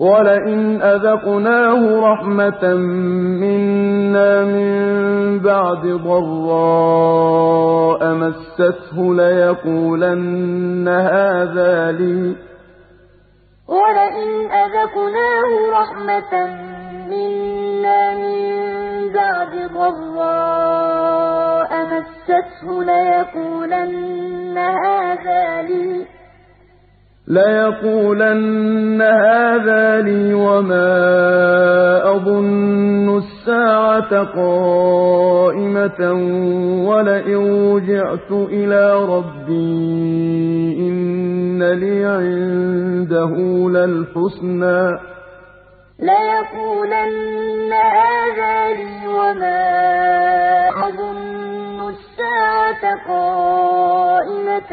وَلَئِنْ أَذَقْنَاهُ رَحْمَةً مِّنَّا مِن بَعْدِ ضَرَّاءَ مَسَّتْهُ لَيَقُولَنَّ هَٰذَا لِي وَلَئِنْ أَذَقْنَاهُ رَحْمَةً مِّنَّا مِن بَعْدِ ضَرَّاءَ مَسَّتْهُ لَيَقُولَنَّ هَٰذَا لِي لَيَقُولَنَّ هَٰذَا لِي وَمَا أَظُنُّ السَّاعَةَ قَائِمَةً وَلَئِن رُّجِعْتُ إِلَىٰ رَبِّي إِنَّ لِي عِندَهُ لَلْحُسْنَىٰ ۚ لَيَقُولَنَّ هَٰذَا لِي وَمَا أَظُنُّ السَّاعَةَ قَائِمَةً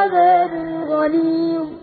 عَذَابٍ غَلِيظٍ